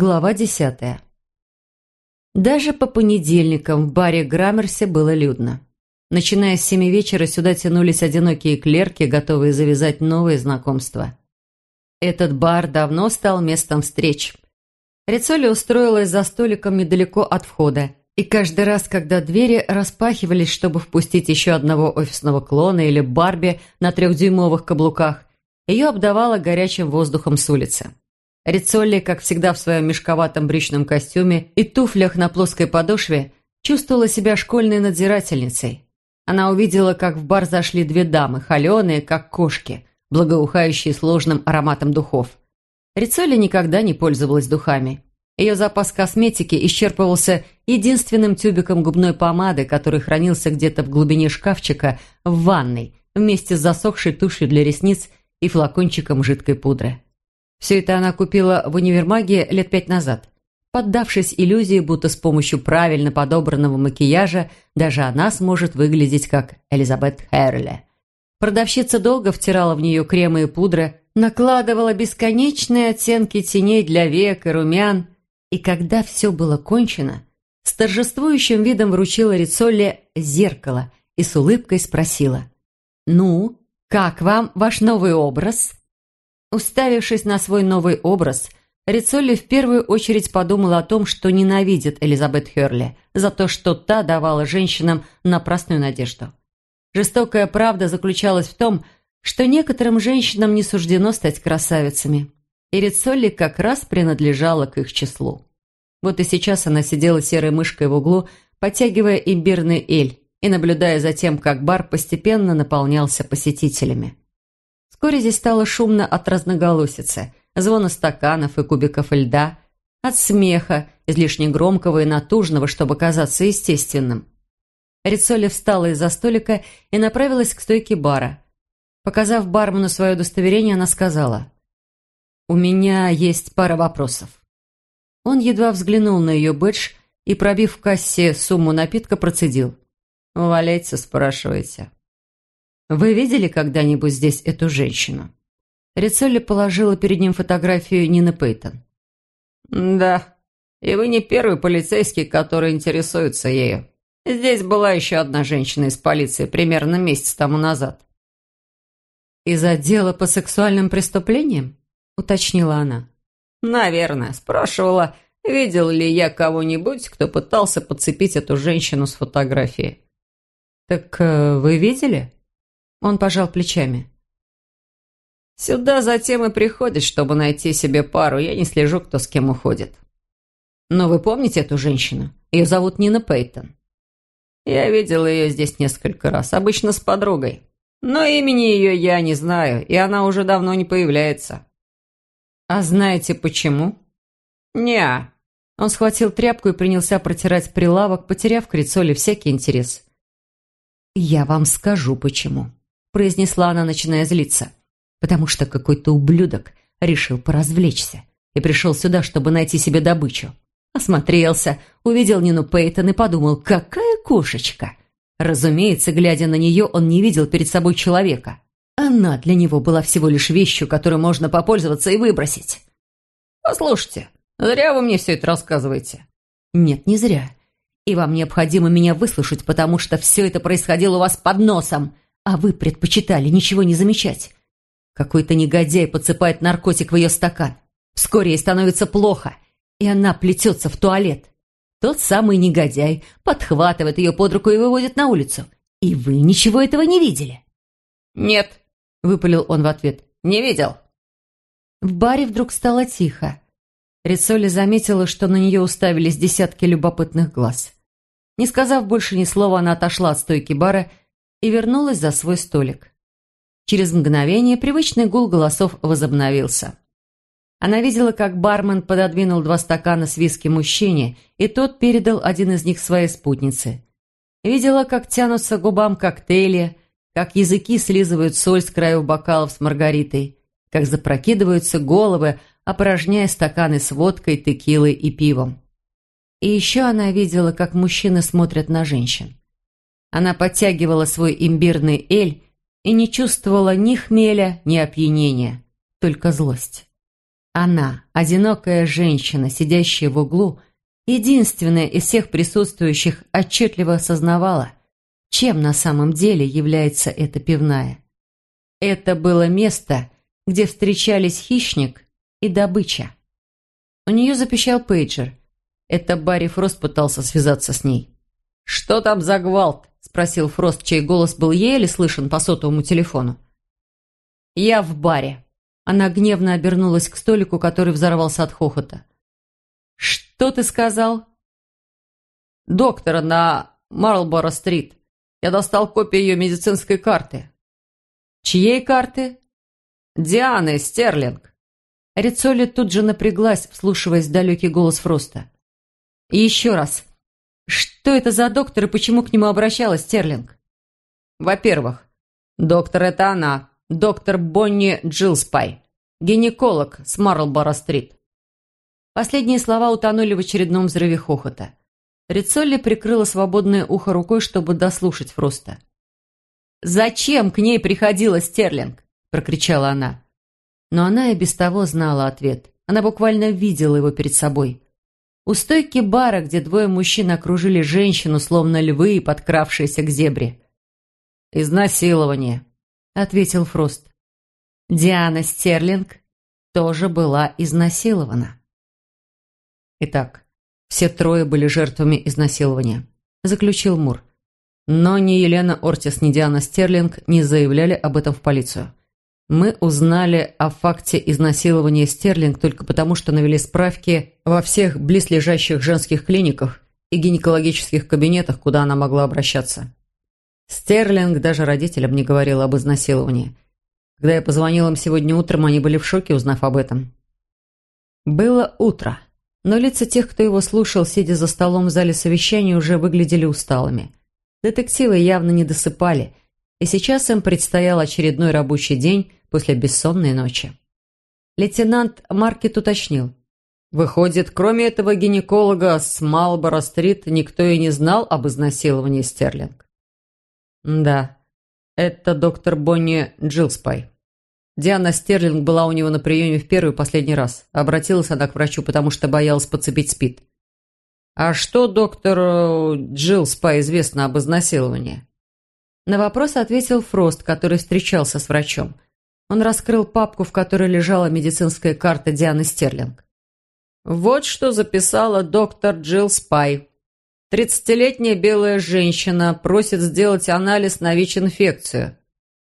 Глава десятая. Даже по понедельникам в баре Граммерсе было людно. Начиная с семи вечера сюда тянулись одинокие клерки, готовые завязать новые знакомства. Этот бар давно стал местом встреч. Рицоли устроилась за столиком недалеко от входа, и каждый раз, когда двери распахивались, чтобы впустить еще одного офисного клона или Барби на трехдюймовых каблуках, ее обдавало горячим воздухом с улицы. Рицолли, как всегда в своем мешковатом брючном костюме и туфлях на плоской подошве, чувствовала себя школьной надзирательницей. Она увидела, как в бар зашли две дамы, холеные, как кошки, благоухающие сложным ароматом духов. Рицолли никогда не пользовалась духами. Ее запас косметики исчерпывался единственным тюбиком губной помады, который хранился где-то в глубине шкафчика в ванной, вместе с засохшей тушью для ресниц и флакончиком жидкой пудры. Все это она купила в универмаге лет пять назад. Поддавшись иллюзии, будто с помощью правильно подобранного макияжа даже она сможет выглядеть как Элизабет Херли. Продавщица долго втирала в нее кремы и пудры, накладывала бесконечные оттенки теней для век и румян, и когда все было кончено, с торжествующим видом вручила Рицолле зеркало и с улыбкой спросила «Ну, как вам ваш новый образ?» Уставившись на свой новый образ, Рицолли в первую очередь подумала о том, что ненавидит Элизабет Херли за то, что та давала женщинам напрасную надежду. Жестокая правда заключалась в том, что некоторым женщинам не суждено стать красавицами, и Рицолли как раз принадлежала к их числу. Вот и сейчас она сидела серой мышкой в углу, подтягивая имбирный эль и наблюдая за тем, как бар постепенно наполнялся посетителями. Вскоре здесь стало шумно от разноголосицы, звона стаканов и кубиков льда, от смеха, излишне громкого и натужного, чтобы казаться естественным. Рицоли встала из-за столика и направилась к стойке бара. Показав бармену свое удостоверение, она сказала, «У меня есть пара вопросов». Он едва взглянул на ее бэдж и, пробив в кассе сумму напитка, процедил. «Валяйте, спрашивайте». «Вы видели когда-нибудь здесь эту женщину?» Рицолли положила перед ним фотографию Нины Пейтон. «Да, и вы не первый полицейский, который интересуется ею. Здесь была еще одна женщина из полиции примерно месяц тому назад». «Из отдела по сексуальным преступлениям?» – уточнила она. «Наверное. Спрашивала, видел ли я кого-нибудь, кто пытался подцепить эту женщину с фотографией». «Так э, вы видели?» Он пожал плечами. «Сюда затем и приходит, чтобы найти себе пару. Я не слежу, кто с кем уходит». «Но вы помните эту женщину? Ее зовут Нина Пейтон». «Я видел ее здесь несколько раз, обычно с подругой. Но имени ее я не знаю, и она уже давно не появляется». «А знаете почему?» «Не-а». Он схватил тряпку и принялся протирать прилавок, потеряв к Рицоле всякий интерес. «Я вам скажу, почему» произнесла она, начиная злиться. «Потому что какой-то ублюдок решил поразвлечься и пришел сюда, чтобы найти себе добычу. Осмотрелся, увидел Нину Пейтон и подумал, какая кошечка!» Разумеется, глядя на нее, он не видел перед собой человека. Она для него была всего лишь вещью, которой можно попользоваться и выбросить. «Послушайте, зря вы мне все это рассказываете». «Нет, не зря. И вам необходимо меня выслушать, потому что все это происходило у вас под носом а вы предпочитали ничего не замечать. Какой-то негодяй подсыпает наркотик в ее стакан. Вскоре ей становится плохо, и она плетется в туалет. Тот самый негодяй подхватывает ее под руку и выводит на улицу. И вы ничего этого не видели? «Нет», — выпалил он в ответ, — «не видел». В баре вдруг стало тихо. Рицоли заметила, что на нее уставились десятки любопытных глаз. Не сказав больше ни слова, она отошла от стойки бара и вернулась за свой столик. Через мгновение привычный гул голосов возобновился. Она видела, как бармен пододвинул два стакана с виски мужчине, и тот передал один из них своей спутнице. Видела, как тянутся губам коктейли, как языки слизывают соль с краев бокалов с маргаритой, как запрокидываются головы, опорожняя стаканы с водкой, текилой и пивом. И еще она видела, как мужчины смотрят на женщин. Она подтягивала свой имбирный эль и не чувствовала ни хмеля, ни опьянения, только злость. Она, одинокая женщина, сидящая в углу, единственная из всех присутствующих отчетливо осознавала, чем на самом деле является эта пивная. Это было место, где встречались хищник и добыча. У нее запищал пейджер. Это Барри Фрост пытался связаться с ней. «Что там за гвалт?» – спросил Фрост, чей голос был еле слышен по сотовому телефону. «Я в баре». Она гневно обернулась к столику, который взорвался от хохота. «Что ты сказал?» «Доктора на Марлборо-стрит. Я достал копию ее медицинской карты». «Чьей карты?» «Дианы Стерлинг». Рицоли тут же напряглась, вслушиваясь в далекий голос Фроста. «И еще раз. Что это за доктор и почему к нему обращалась Стерлинг?» «Во-первых, доктор – это она, доктор Бонни Джилспай, гинеколог с Марлборо-стрит. Последние слова утонули в очередном взрыве хохота. Рицолли прикрыла свободное ухо рукой, чтобы дослушать Фроста. «Зачем к ней приходила Стерлинг?» – прокричала она. Но она и без того знала ответ. Она буквально видела его перед собой. У стойки бара, где двое мужчин окружили женщину, словно львы, подкравшиеся к зебре. «Изнасилование», ответил Фрост. Диана Стерлинг тоже была изнасилована. Итак, все трое были жертвами изнасилования, заключил Мур. Но ни Елена Ортис, ни Диана Стерлинг не заявляли об этом в полицию. Мы узнали о факте изнасилования Стерлинг только потому, что навели справки во всех близлежащих женских клиниках и гинекологических кабинетах, куда она могла обращаться. Стерлинг даже родителям не говорил об изнасиловании. Когда я позвонил им сегодня утром, они были в шоке, узнав об этом. Было утро, но лица тех, кто его слушал, сидя за столом в зале совещания, уже выглядели усталыми. Детективы явно не досыпали, и сейчас им предстоял очередной рабочий день после бессонной ночи. Лейтенант Маркет уточнил. Выходит, кроме этого гинеколога с Малборо-стрит, никто и не знал об изнасиловании Стерлинг. «Да, это доктор Бонни Джилспай. Диана Стерлинг была у него на приеме в первый и последний раз. Обратилась она к врачу, потому что боялась подцепить СПИД. «А что доктору Джилспай известно об изнасиловании?» На вопрос ответил Фрост, который встречался с врачом. Он раскрыл папку, в которой лежала медицинская карта Дианы Стерлинг. «Вот что записала доктор Джилл Спай. Тридцатилетняя белая женщина просит сделать анализ на ВИЧ-инфекцию.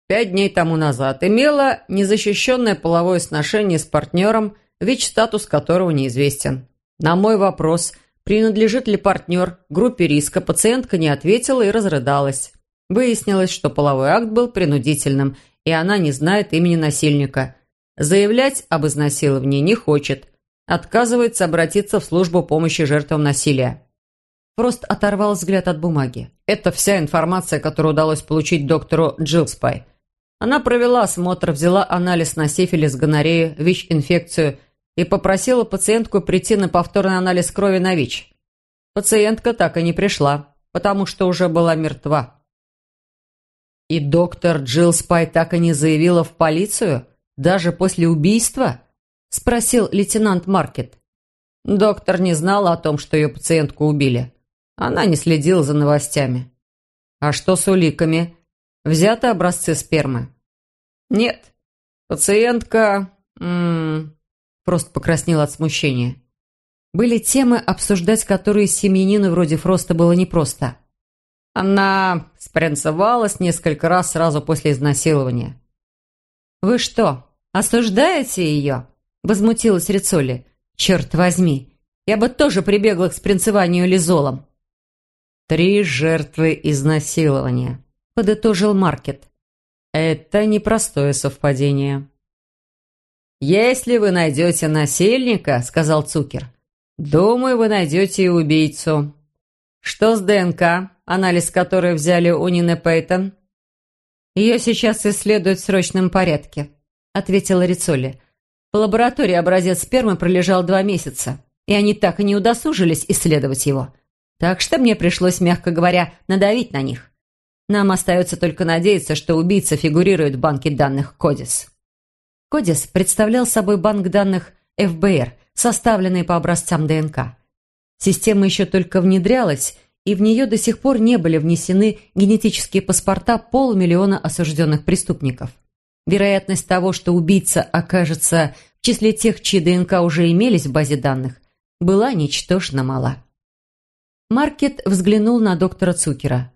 Пять дней тому назад имела незащищенное половое сношение с партнером, ВИЧ-статус которого неизвестен. На мой вопрос, принадлежит ли партнер группе риска, пациентка не ответила и разрыдалась. Выяснилось, что половой акт был принудительным, и она не знает имени насильника. Заявлять об изнасиловании не хочет. Отказывается обратиться в службу помощи жертвам насилия. Фрост оторвал взгляд от бумаги. Это вся информация, которую удалось получить доктору Джилспай. Она провела осмотр, взяла анализ на сифилис, гонорею, ВИЧ-инфекцию и попросила пациентку прийти на повторный анализ крови на ВИЧ. Пациентка так и не пришла, потому что уже была мертва. И доктор Джилспай так и не заявила в полицию? Даже после убийства? Спросил лейтенант Маркет. Доктор не знала о том, что ее пациентку убили. Она не следила за новостями. А что с уликами? Взяты образцы спермы? Нет. Пациентка... М -м, просто покраснела от смущения. Были темы, обсуждать которые семьянину вроде Фроста было непросто. Она спринцевалась несколько раз сразу после изнасилования. «Вы что, осуждаете ее?» – возмутилась Рицоли. «Черт возьми, я бы тоже прибегла к спринцеванию лизолом». «Три жертвы изнасилования», – подытожил Маркет. «Это непростое совпадение». «Если вы найдете насильника», – сказал Цукер, – «думаю, вы найдете и убийцу». «Что с ДНК, анализ которой взяли у Нины Пейтон?» «Ее сейчас исследуют в срочном порядке», – ответила Рицоли. «В лаборатории образец спермы пролежал два месяца, и они так и не удосужились исследовать его». Так что мне пришлось, мягко говоря, надавить на них. Нам остается только надеяться, что убийца фигурирует в банке данных Кодис. Кодис представлял собой банк данных ФБР, составленные по образцам ДНК. Система еще только внедрялась, и в нее до сих пор не были внесены генетические паспорта полумиллиона осужденных преступников. Вероятность того, что убийца окажется в числе тех, чьи ДНК уже имелись в базе данных, была ничтожно мала. Маркет взглянул на доктора Цукера.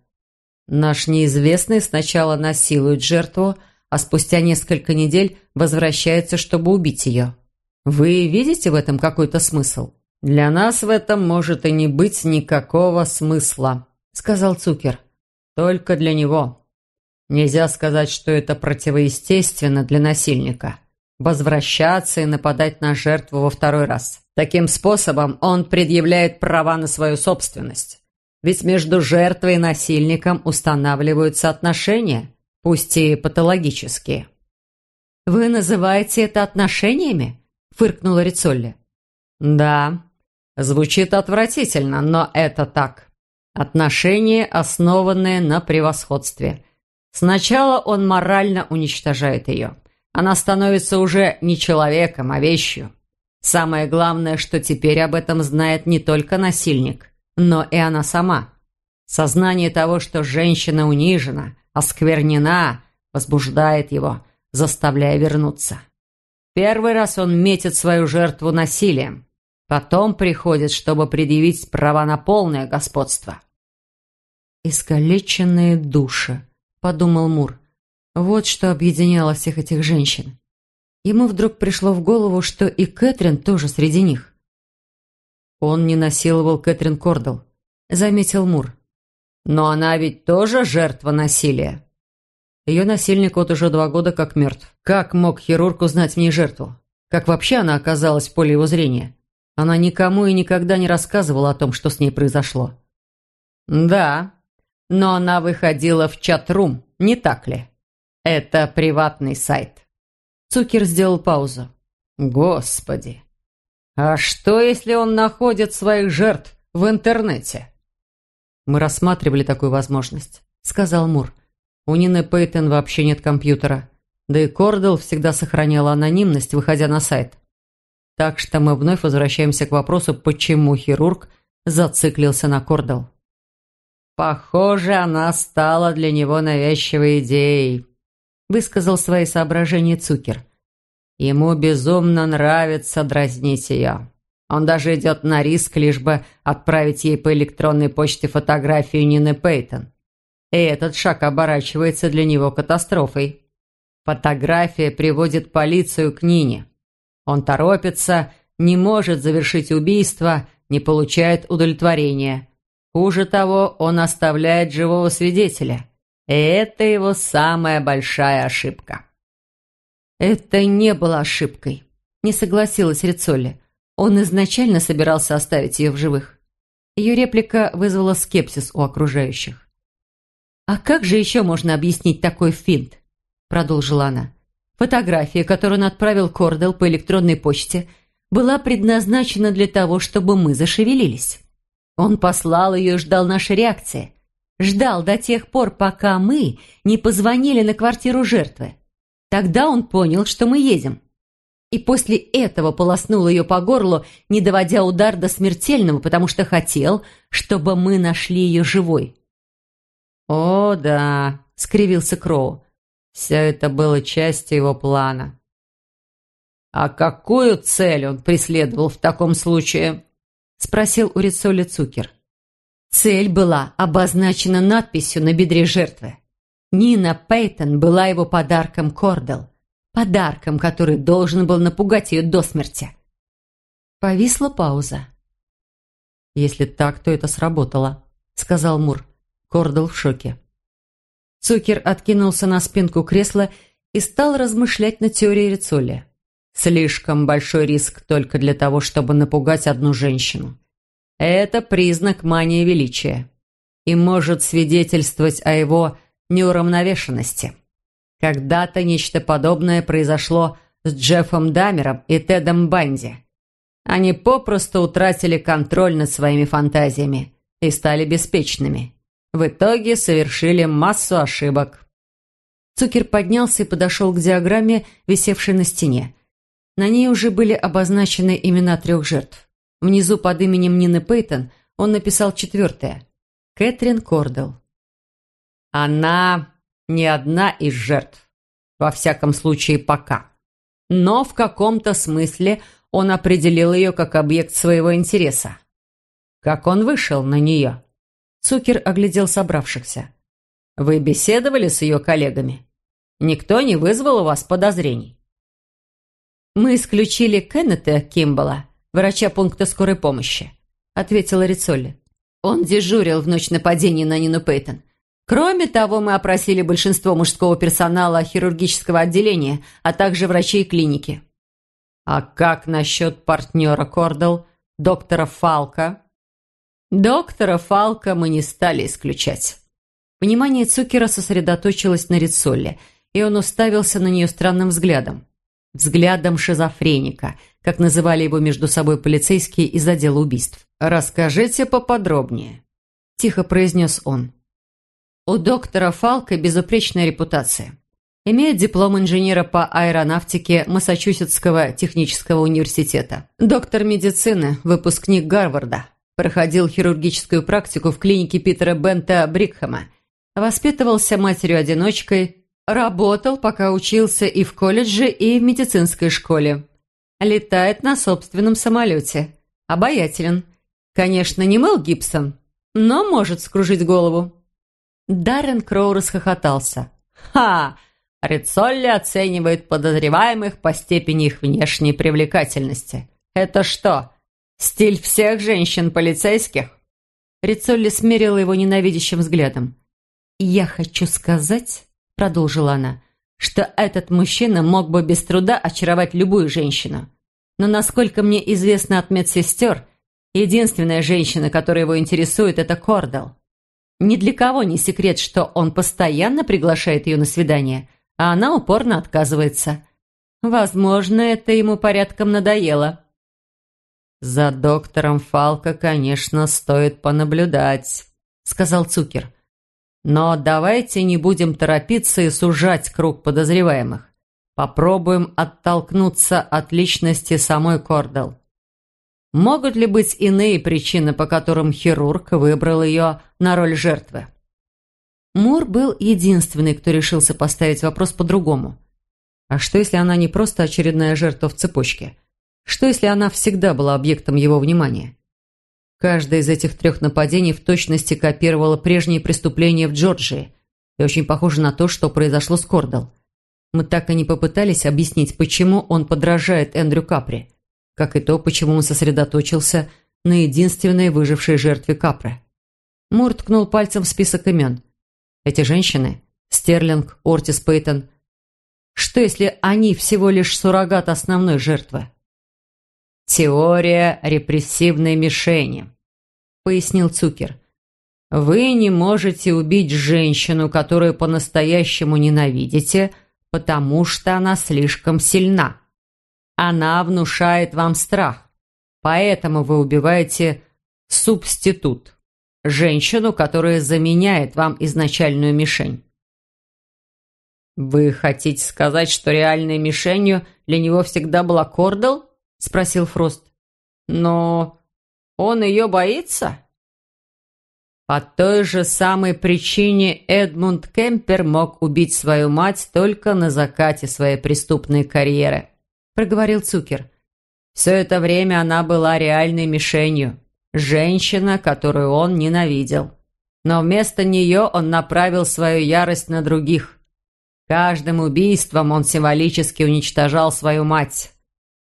«Наш неизвестный сначала насилует жертву, а спустя несколько недель возвращается, чтобы убить ее. Вы видите в этом какой-то смысл?» «Для нас в этом может и не быть никакого смысла», — сказал Цукер. «Только для него. Нельзя сказать, что это противоестественно для насильника. Возвращаться и нападать на жертву во второй раз. Таким способом он предъявляет права на свою собственность. Ведь между жертвой и насильником устанавливаются отношения, пусть и патологические». «Вы называете это отношениями?» — фыркнула Рицолли. «Да, Звучит отвратительно, но это так. Отношения, основанные на превосходстве. Сначала он морально уничтожает ее. Она становится уже не человеком, а вещью. Самое главное, что теперь об этом знает не только насильник, но и она сама. Сознание того, что женщина унижена, осквернена, возбуждает его, заставляя вернуться. Первый раз он метит свою жертву насилием, Потом приходит, чтобы предъявить права на полное господство». «Искалеченные души», — подумал Мур. «Вот что объединяло всех этих женщин». Ему вдруг пришло в голову, что и Кэтрин тоже среди них. «Он не насиловал Кэтрин Кордл», — заметил Мур. «Но она ведь тоже жертва насилия». Ее насильник вот уже два года как мертв. Как мог хирург узнать в ней жертву? Как вообще она оказалась в поле его зрения? Она никому и никогда не рассказывала о том, что с ней произошло. «Да, но она выходила в чат-рум, не так ли? Это приватный сайт». Цукер сделал паузу. «Господи! А что, если он находит своих жертв в интернете?» «Мы рассматривали такую возможность», — сказал Мур. «У Нины Пейтон вообще нет компьютера. Да и Кордел всегда сохраняла анонимность, выходя на сайт. Так что мы вновь возвращаемся к вопросу, почему хирург зациклился на Кордал. «Похоже, она стала для него навязчивой идеей», – высказал свои соображения Цукер. «Ему безумно нравится дразнить ее. Он даже идет на риск, лишь бы отправить ей по электронной почте фотографию Нины Пейтон. И этот шаг оборачивается для него катастрофой. Фотография приводит полицию к Нине. Он торопится, не может завершить убийство, не получает удовлетворения. Хуже того, он оставляет живого свидетеля. И это его самая большая ошибка. Это не было ошибкой, не согласилась Рицолли. Он изначально собирался оставить ее в живых. Ее реплика вызвала скепсис у окружающих. «А как же еще можно объяснить такой финт?» продолжила она. Фотография, которую он отправил Кордел по электронной почте, была предназначена для того, чтобы мы зашевелились. Он послал ее и ждал нашей реакции. Ждал до тех пор, пока мы не позвонили на квартиру жертвы. Тогда он понял, что мы едем. И после этого полоснул ее по горлу, не доводя удар до смертельного, потому что хотел, чтобы мы нашли ее живой. «О, да», — скривился Кроу. Все это было частью его плана. «А какую цель он преследовал в таком случае?» – спросил у Рицоли Цукер. Цель была обозначена надписью на бедре жертвы. Нина Пейтон была его подарком Кордел. Подарком, который должен был напугать ее до смерти. Повисла пауза. «Если так, то это сработало», — сказал Мур. Кордел в шоке. Цукер откинулся на спинку кресла и стал размышлять над теорией Рицоли. Слишком большой риск только для того, чтобы напугать одну женщину. Это признак мании величия и может свидетельствовать о его неуравновешенности. Когда-то нечто подобное произошло с Джеффом Дамером и Тедом Банди. Они попросту утратили контроль над своими фантазиями и стали беспечными. В итоге совершили массу ошибок. Цукер поднялся и подошел к диаграмме, висевшей на стене. На ней уже были обозначены имена трех жертв. Внизу под именем Нины Пейтон он написал четвертое – Кэтрин Кордел. Она не одна из жертв, во всяком случае пока. Но в каком-то смысле он определил ее как объект своего интереса. Как он вышел на нее? Цукер оглядел собравшихся. Вы беседовали с ее коллегами? Никто не вызвал у вас подозрений? Мы исключили Кеннета Кимбала, врача пункта скорой помощи, ответила Рицолли. Он дежурил в ночь нападения на Нину Пейтон. Кроме того, мы опросили большинство мужского персонала хирургического отделения, а также врачей клиники. А как насчет партнера Кордел, доктора Фалка? Доктора Фалка мы не стали исключать. Внимание Цукера сосредоточилось на Рицолле, и он уставился на нее странным взглядом. Взглядом шизофреника, как называли его между собой полицейские из отдела убийств. «Расскажите поподробнее», – тихо произнес он. У доктора Фалка безупречная репутация. Имеет диплом инженера по аэронавтике Массачусетского технического университета. Доктор медицины, выпускник Гарварда. Проходил хирургическую практику в клинике Питера Бента Брикхэма Воспитывался матерью-одиночкой, работал, пока учился и в колледже, и в медицинской школе. Летает на собственном самолете. Обаятелен. Конечно, не Мэл Гибсон, но может скружить голову. Даррен Кроу расхохотался. «Ха! Рицолли оценивает подозреваемых по степени их внешней привлекательности. Это что, стиль всех женщин-полицейских?» Рицолли смерила его ненавидящим взглядом. «Я хочу сказать», — продолжила она, «что этот мужчина мог бы без труда очаровать любую женщину. Но, насколько мне известно от медсестер, единственная женщина, которая его интересует, это Кордал. Ни для кого не секрет, что он постоянно приглашает ее на свидание, а она упорно отказывается. Возможно, это ему порядком надоело». «За доктором Фалко, конечно, стоит понаблюдать», — сказал Цукер. Но давайте не будем торопиться и сужать круг подозреваемых. Попробуем оттолкнуться от личности самой Кордел. Могут ли быть иные причины, по которым хирург выбрал ее на роль жертвы? Мур был единственный, кто решился поставить вопрос по-другому. А что, если она не просто очередная жертва в цепочке? Что, если она всегда была объектом его внимания? Каждое из этих трех нападений в точности копировало прежние преступления в Джорджии и очень похоже на то, что произошло с Кордал. Мы так и не попытались объяснить, почему он подражает Эндрю Капри, как и то, почему он сосредоточился на единственной выжившей жертве Капры. Мур ткнул пальцем в список имен. Эти женщины – Стерлинг, Ортис Пейтон. Что, если они всего лишь суррогат основной жертвы? Теория репрессивной мишени пояснил Цукер. «Вы не можете убить женщину, которую по-настоящему ненавидите, потому что она слишком сильна. Она внушает вам страх, поэтому вы убиваете субститут, женщину, которая заменяет вам изначальную мишень». «Вы хотите сказать, что реальной мишенью для него всегда была Кордал?» – спросил Фрост. «Но он ее боится?» По той же самой причине Эдмунд Кемпер мог убить свою мать только на закате своей преступной карьеры, проговорил Цукер. Все это время она была реальной мишенью, женщина, которую он ненавидел. Но вместо нее он направил свою ярость на других. Каждым убийством он символически уничтожал свою мать.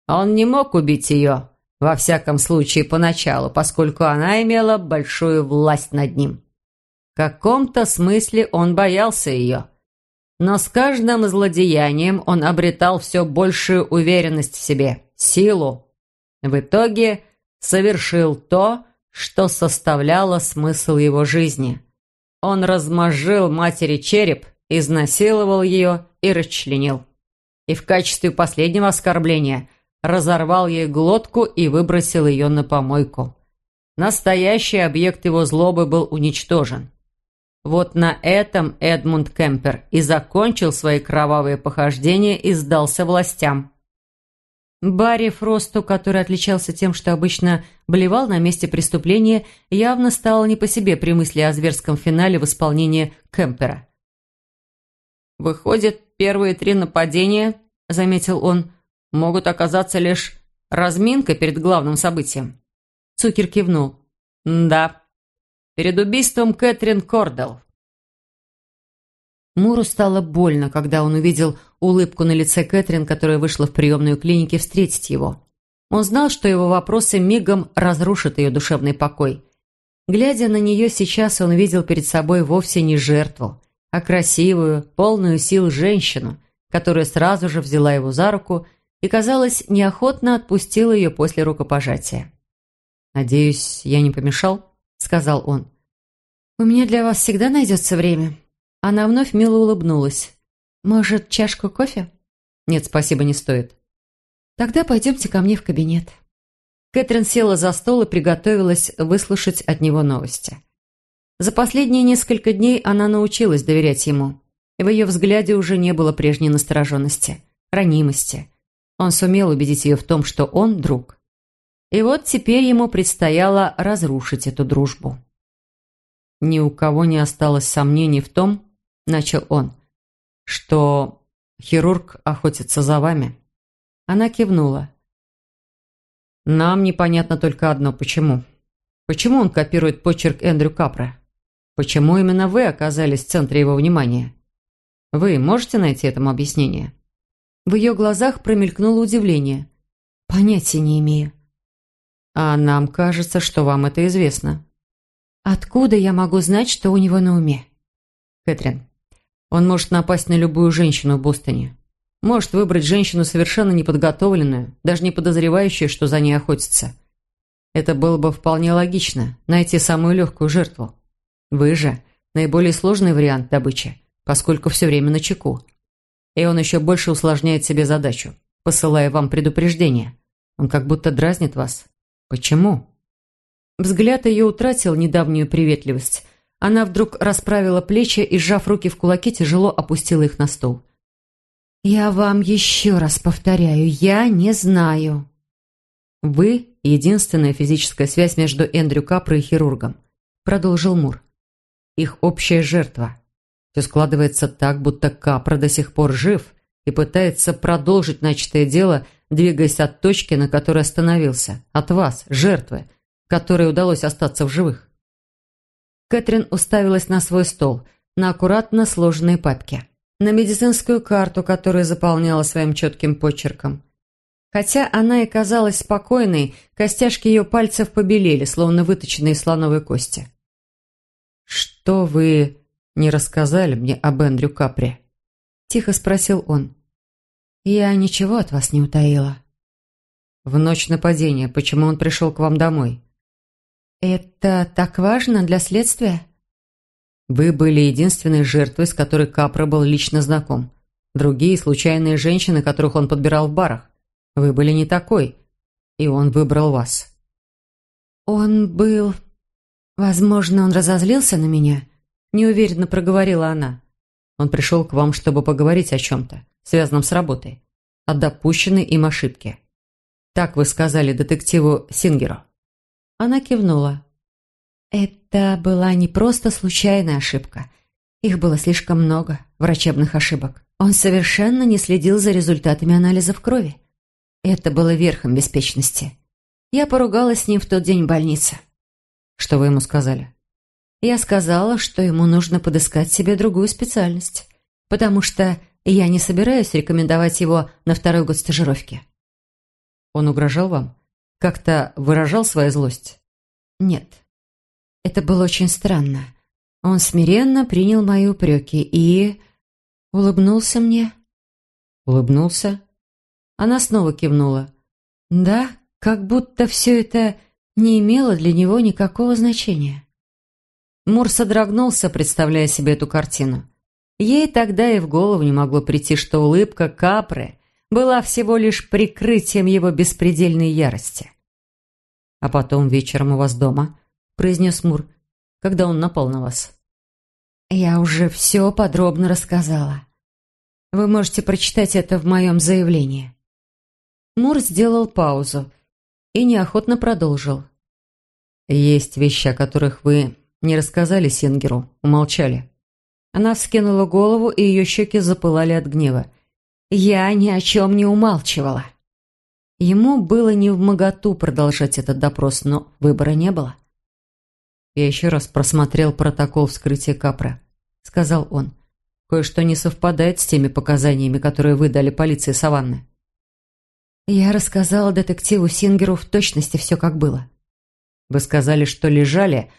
Он не мог убить ее, во всяком случае, поначалу, поскольку она имела большую власть над ним. В каком-то смысле он боялся ее. Но с каждым злодеянием он обретал все большую уверенность в себе, силу. В итоге совершил то, что составляло смысл его жизни. Он размозжил матери череп, изнасиловал ее и расчленил. И в качестве последнего оскорбления разорвал ей глотку и выбросил ее на помойку. Настоящий объект его злобы был уничтожен. Вот на этом Эдмунд Кемпер и закончил свои кровавые похождения и сдался властям. Барри Фросту, который отличался тем, что обычно блевал на месте преступления, явно стало не по себе при мысли о зверском финале в исполнении Кемпера. «Выходит, первые три нападения, — заметил он, — могут оказаться лишь разминкой перед главным событием». Цукер кивнул. «Да. Перед убийством Кэтрин Кордел». Муру стало больно, когда он увидел улыбку на лице Кэтрин, которая вышла в приемную клинике встретить его. Он знал, что его вопросы мигом разрушат ее душевный покой. Глядя на нее сейчас, он видел перед собой вовсе не жертву, а красивую, полную сил женщину, которая сразу же взяла его за руку и, казалось, неохотно отпустила ее после рукопожатия. «Надеюсь, я не помешал?» — сказал он. «У меня для вас всегда найдется время». Она вновь мило улыбнулась. «Может, чашку кофе?» «Нет, спасибо, не стоит». «Тогда пойдемте ко мне в кабинет». Кэтрин села за стол и приготовилась выслушать от него новости. За последние несколько дней она научилась доверять ему. И в ее взгляде уже не было прежней настороженности, ранимости. Он сумел убедить ее в том, что он друг. И вот теперь ему предстояло разрушить эту дружбу. Ни у кого не осталось сомнений в том, начал он, что хирург охотится за вами. Она кивнула. Нам непонятно только одно, почему. Почему он копирует почерк Эндрю Капра? Почему именно вы оказались в центре его внимания? Вы можете найти этому объяснение? В ее глазах промелькнуло удивление. Понятия не имею. А нам кажется, что вам это известно. Откуда я могу знать, что у него на уме? Кэтрин, он может напасть на любую женщину в Бостоне. Может выбрать женщину совершенно неподготовленную, даже не подозревающую, что за ней охотится. Это было бы вполне логично – найти самую легкую жертву. Вы же – наиболее сложный вариант добычи, поскольку все время на чеку. И он еще больше усложняет себе задачу, посылая вам предупреждение. Он как будто дразнит вас. Почему? Взгляд ее утратил недавнюю приветливость, она вдруг расправила плечи и, сжав руки в кулаки, тяжело опустила их на стол. «Я вам еще раз повторяю, я не знаю». «Вы — единственная физическая связь между Эндрю Капро и хирургом», — продолжил Мур. «Их общая жертва. Все складывается так, будто Капро до сих пор жив и пытается продолжить начатое дело, двигаясь от точки, на которой остановился, от вас, жертвы, которой удалось остаться в живых. Кэтрин уставилась на свой стол, на аккуратно сложенные папки, на медицинскую карту, которую заполняла своим четким почерком. Хотя она и казалась спокойной, костяшки ее пальцев побелели, словно выточенные из слоновой кости. «Что вы не рассказали мне об Эндрю Капри?» – тихо спросил он. «Я ничего от вас не утаила». «В ночь нападения, почему он пришел к вам домой?» «Это так важно для следствия?» «Вы были единственной жертвой, с которой Капра был лично знаком. Другие – случайные женщины, которых он подбирал в барах. Вы были не такой, и он выбрал вас». «Он был... Возможно, он разозлился на меня?» – неуверенно проговорила она. «Он пришел к вам, чтобы поговорить о чем-то, связанном с работой, о допущенной им ошибке. Так вы сказали детективу Сингеру». Она кивнула. Это была не просто случайная ошибка. Их было слишком много, врачебных ошибок. Он совершенно не следил за результатами анализов крови. Это было верхом беспечности. Я поругалась с ним в тот день в больнице. Что вы ему сказали? Я сказала, что ему нужно подыскать себе другую специальность, потому что я не собираюсь рекомендовать его на второй год стажировки. Он угрожал вам? Как-то выражал свою злость? Нет. Это было очень странно. Он смиренно принял мои упреки и... улыбнулся мне. Улыбнулся? Она снова кивнула. Да, как будто все это не имело для него никакого значения. Мур содрогнулся, представляя себе эту картину. Ей тогда и в голову не могло прийти, что улыбка Капры была всего лишь прикрытием его беспредельной ярости. «А потом вечером у вас дома», — произнес Мур, когда он напал на вас. «Я уже все подробно рассказала. Вы можете прочитать это в моем заявлении». Мур сделал паузу и неохотно продолжил. «Есть вещи, о которых вы не рассказали Сингеру, умолчали». Она вскинула голову, и ее щеки запылали от гнева. «Я ни о чем не умалчивала». Ему было не в моготу продолжать этот допрос, но выбора не было. «Я еще раз просмотрел протокол вскрытия Капра», — сказал он. «Кое-что не совпадает с теми показаниями, которые вы дали полиции Саванны». Я рассказала детективу Сингеру в точности все, как было. Вы сказали, что лежали,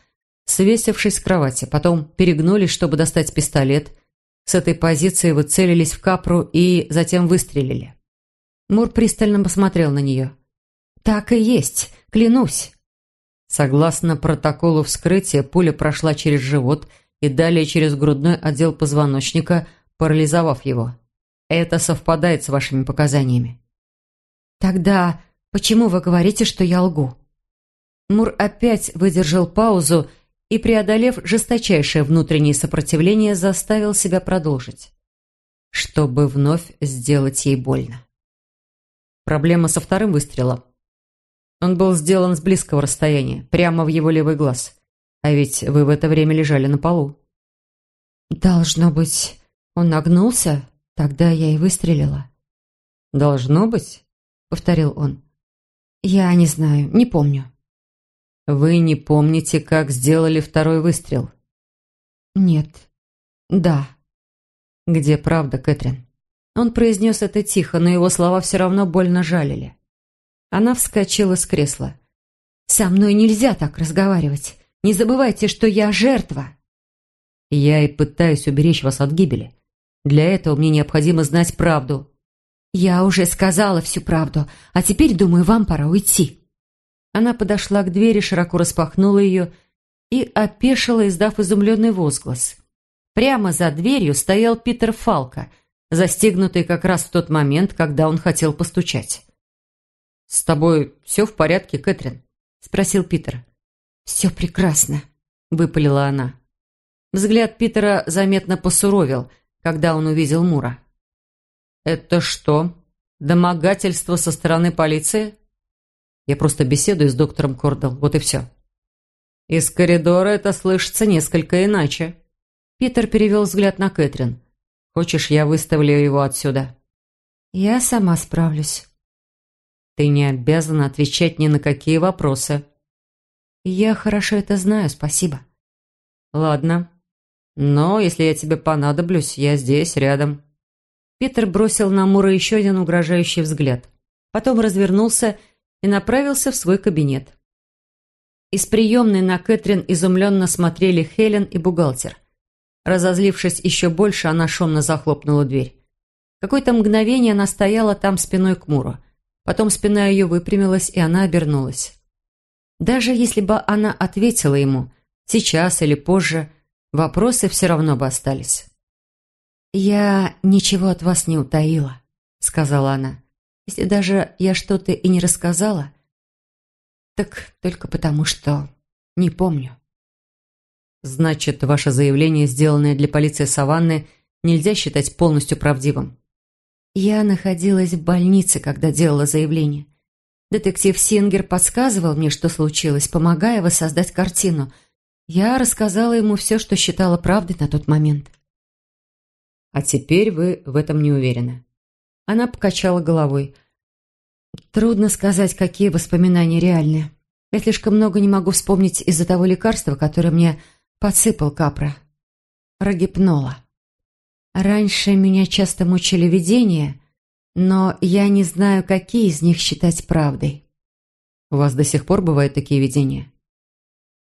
свесившись с кровати, потом перегнулись, чтобы достать пистолет. С этой позиции вы целились в капру и затем выстрелили. Мур пристально посмотрел на нее. «Так и есть, клянусь». Согласно протоколу вскрытия, пуля прошла через живот и далее через грудной отдел позвоночника, парализовав его. Это совпадает с вашими показаниями. «Тогда почему вы говорите, что я лгу?» Мур опять выдержал паузу и, преодолев жесточайшее внутреннее сопротивление, заставил себя продолжить, чтобы вновь сделать ей больно. Проблема со вторым выстрелом. Он был сделан с близкого расстояния, прямо в его левый глаз. А ведь вы в это время лежали на полу. «Должно быть, он нагнулся? Тогда я и выстрелила». «Должно быть?» — повторил он. «Я не знаю, не помню». «Вы не помните, как сделали второй выстрел?» «Нет. Да». «Где правда, Кэтрин?» Он произнес это тихо, но его слова все равно больно жалили. Она вскочила с кресла. «Со мной нельзя так разговаривать. Не забывайте, что я жертва». «Я и пытаюсь уберечь вас от гибели. Для этого мне необходимо знать правду». «Я уже сказала всю правду, а теперь, думаю, вам пора уйти». Она подошла к двери, широко распахнула ее и опешила, издав изумленный возглас. Прямо за дверью стоял Питер Фалка, застегнутый как раз в тот момент, когда он хотел постучать. «С тобой все в порядке, Кэтрин?» – спросил Питер. «Все прекрасно», – выпалила она. Взгляд Питера заметно посуровил, когда он увидел Мура. «Это что, домогательство со стороны полиции?» Я просто беседую с доктором Кордел, вот и все. Из коридора это слышится несколько иначе. Питер перевел взгляд на Кэтрин. Хочешь, я выставлю его отсюда? Я сама справлюсь. Ты не обязана отвечать ни на какие вопросы. Я хорошо это знаю, спасибо. Ладно. Но если я тебе понадоблюсь, я здесь, рядом. Питер бросил на Мура еще один угрожающий взгляд. Потом развернулся и и направился в свой кабинет. Из приемной на Кэтрин изумленно смотрели Хелен и бухгалтер. Разозлившись еще больше, она шумно захлопнула дверь. Какое-то мгновение она стояла там спиной к Муру. Потом спина ее выпрямилась, и она обернулась. Даже если бы она ответила ему, сейчас или позже, вопросы все равно бы остались. «Я ничего от вас не утаила», — сказала она. Если даже я что-то и не рассказала, так только потому, что не помню. Значит, ваше заявление, сделанное для полиции Саванны, нельзя считать полностью правдивым. Я находилась в больнице, когда делала заявление. Детектив Сингер подсказывал мне, что случилось, помогая воссоздать картину. Я рассказала ему все, что считала правдой на тот момент. А теперь вы в этом не уверены. Она покачала головой. Трудно сказать, какие воспоминания реальны. Я слишком много не могу вспомнить из-за того лекарства, которое мне подсыпал Капра. Рогипнола. Раньше меня часто мучили видения, но я не знаю, какие из них считать правдой. У вас до сих пор бывают такие видения?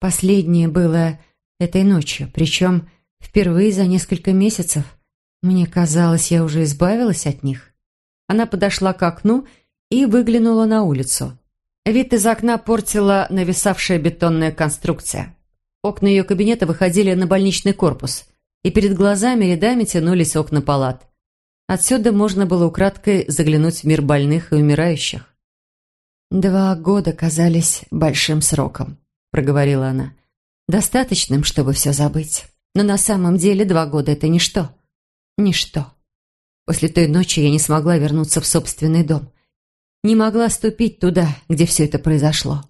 Последнее было этой ночью, причем впервые за несколько месяцев. Мне казалось, я уже избавилась от них. Она подошла к окну и выглянула на улицу. Вид из окна портила нависавшая бетонная конструкция. Окна ее кабинета выходили на больничный корпус, и перед глазами рядами тянулись окна палат. Отсюда можно было украдкой заглянуть в мир больных и умирающих. «Два года казались большим сроком», — проговорила она. «Достаточным, чтобы все забыть. Но на самом деле два года — это ничто. Ничто. После той ночи я не смогла вернуться в собственный дом. не могла ступить туда, где все это произошло.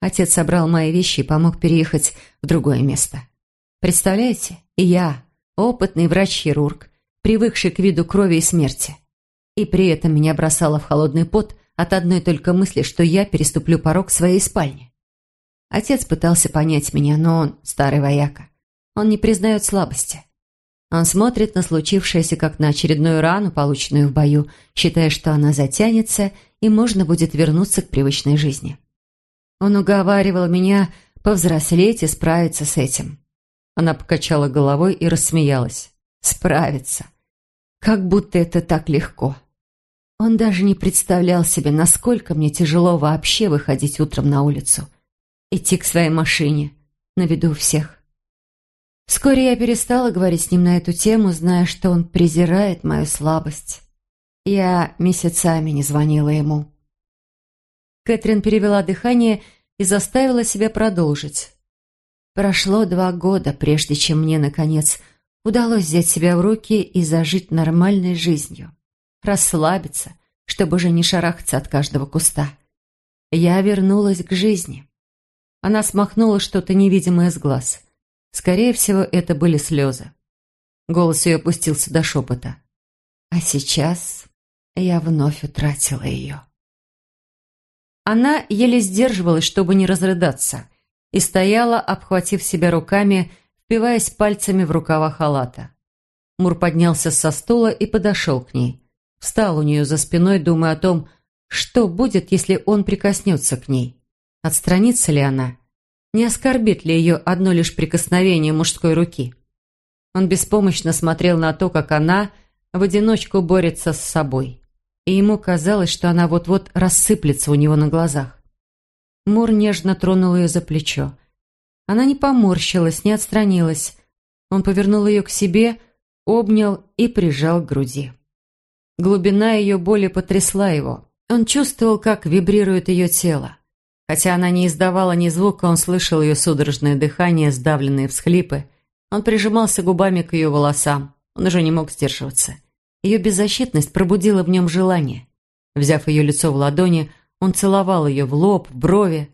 Отец собрал мои вещи и помог переехать в другое место. Представляете, я, опытный врач-хирург, привыкший к виду крови и смерти. И при этом меня бросало в холодный пот от одной только мысли, что я переступлю порог своей спальни. Отец пытался понять меня, но он старый вояка. Он не признает слабости. Он смотрит на случившееся как на очередную рану, полученную в бою, считая, что она затянется и можно будет вернуться к привычной жизни. Он уговаривал меня повзрослеть и справиться с этим. Она покачала головой и рассмеялась. Справиться. Как будто это так легко. Он даже не представлял себе, насколько мне тяжело вообще выходить утром на улицу. Идти к своей машине, на виду у всех. Вскоре я перестала говорить с ним на эту тему, зная, что он презирает мою слабость. Я месяцами не звонила ему. Кэтрин перевела дыхание и заставила себя продолжить. Прошло два года, прежде чем мне, наконец, удалось взять себя в руки и зажить нормальной жизнью. Расслабиться, чтобы уже не шарахаться от каждого куста. Я вернулась к жизни. Она смахнула что-то невидимое с глаз. Скорее всего, это были слезы. Голос ее опустился до шепота. А сейчас я вновь утратила ее. Она еле сдерживалась, чтобы не разрыдаться, и стояла, обхватив себя руками, впиваясь пальцами в рукава халата. Мур поднялся со стула и подошел к ней. Встал у нее за спиной, думая о том, что будет, если он прикоснется к ней. Отстранится ли она? Не оскорбит ли ее одно лишь прикосновение мужской руки? Он беспомощно смотрел на то, как она в одиночку борется с собой. И ему казалось, что она вот-вот рассыплется у него на глазах. Мур нежно тронул ее за плечо. Она не поморщилась, не отстранилась. Он повернул ее к себе, обнял и прижал к груди. Глубина ее боли потрясла его. Он чувствовал, как вибрирует ее тело. Хотя она не издавала ни звука, он слышал ее судорожное дыхание, сдавленные всхлипы. Он прижимался губами к ее волосам. Он уже не мог сдерживаться. Ее беззащитность пробудила в нем желание. Взяв ее лицо в ладони, он целовал ее в лоб, в брови.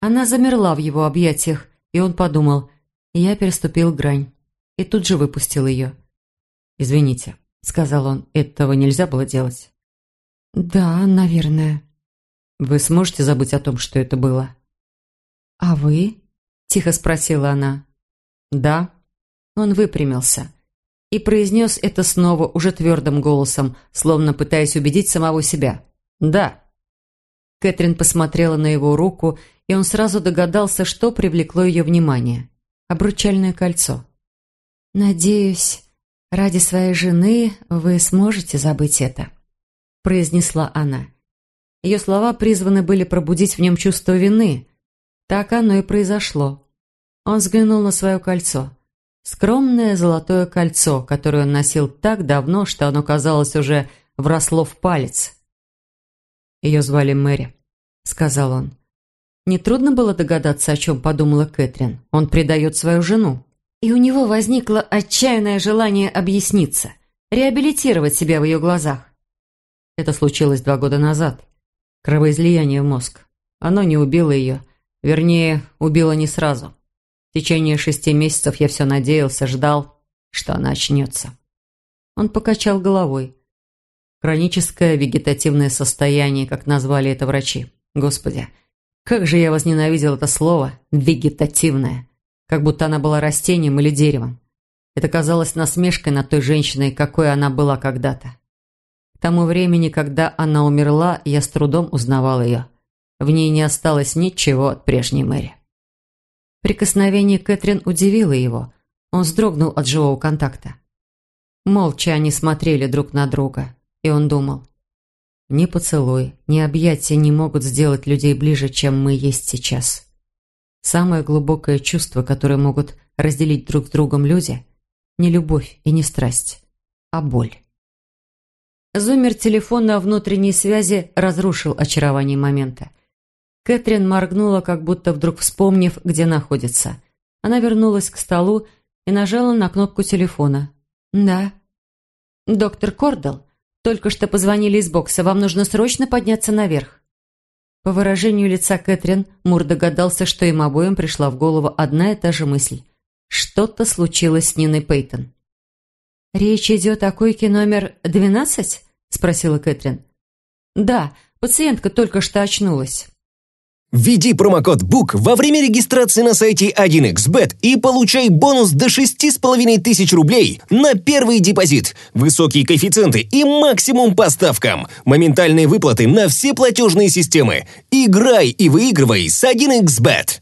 Она замерла в его объятиях, и он подумал, я переступил грань. И тут же выпустил ее. «Извините», — сказал он, — «этого нельзя было делать». «Да, наверное», вы сможете забыть о том, что это было?» «А вы?» – тихо спросила она. «Да». Он выпрямился и произнес это снова уже твердым голосом, словно пытаясь убедить самого себя. «Да». Кэтрин посмотрела на его руку, и он сразу догадался, что привлекло ее внимание. Обручальное кольцо. «Надеюсь, ради своей жены вы сможете забыть это», – произнесла она. Ее слова призваны были пробудить в нем чувство вины. Так оно и произошло. Он взглянул на свое кольцо. Скромное золотое кольцо, которое он носил так давно, что оно, казалось, уже вросло в палец. «Ее звали Мэри», — сказал он. Нетрудно было догадаться, о чем подумала Кэтрин. Он предает свою жену. И у него возникло отчаянное желание объясниться, реабилитировать себя в ее глазах. Это случилось два года назад. Кровоизлияние в мозг. Оно не убило ее. Вернее, убило не сразу. В течение шести месяцев я все надеялся, ждал, что она очнется. Он покачал головой. Хроническое вегетативное состояние, как назвали это врачи. Господи, как же я возненавидел это слово «вегетативное». Как будто она была растением или деревом. Это казалось насмешкой над той женщиной, какой она была когда-то тому времени, когда она умерла, я с трудом узнавал ее. В ней не осталось ничего от прежней Мэри. Прикосновение Кэтрин удивило его. Он вздрогнул от живого контакта. Молча они смотрели друг на друга, и он думал. Ни поцелуй, ни объятия не могут сделать людей ближе, чем мы есть сейчас. Самое глубокое чувство, которое могут разделить друг с другом люди, не любовь и не страсть, а боль. Зумер телефона внутренней связи разрушил очарование момента. Кэтрин моргнула, как будто вдруг вспомнив, где находится. Она вернулась к столу и нажала на кнопку телефона. «Да». «Доктор Кордел, Только что позвонили из бокса. Вам нужно срочно подняться наверх». По выражению лица Кэтрин, Мур догадался, что им обоим пришла в голову одна и та же мысль. Что-то случилось с Ниной Пейтон. «Речь идет о койке номер 12?» – спросила Кэтрин. «Да, пациентка только что очнулась». Введи промокод BOOK во время регистрации на сайте 1xbet и получай бонус до 6,5 тысяч рублей на первый депозит, высокие коэффициенты и максимум по ставкам, моментальные выплаты на все платежные системы. Играй и выигрывай с 1xbet.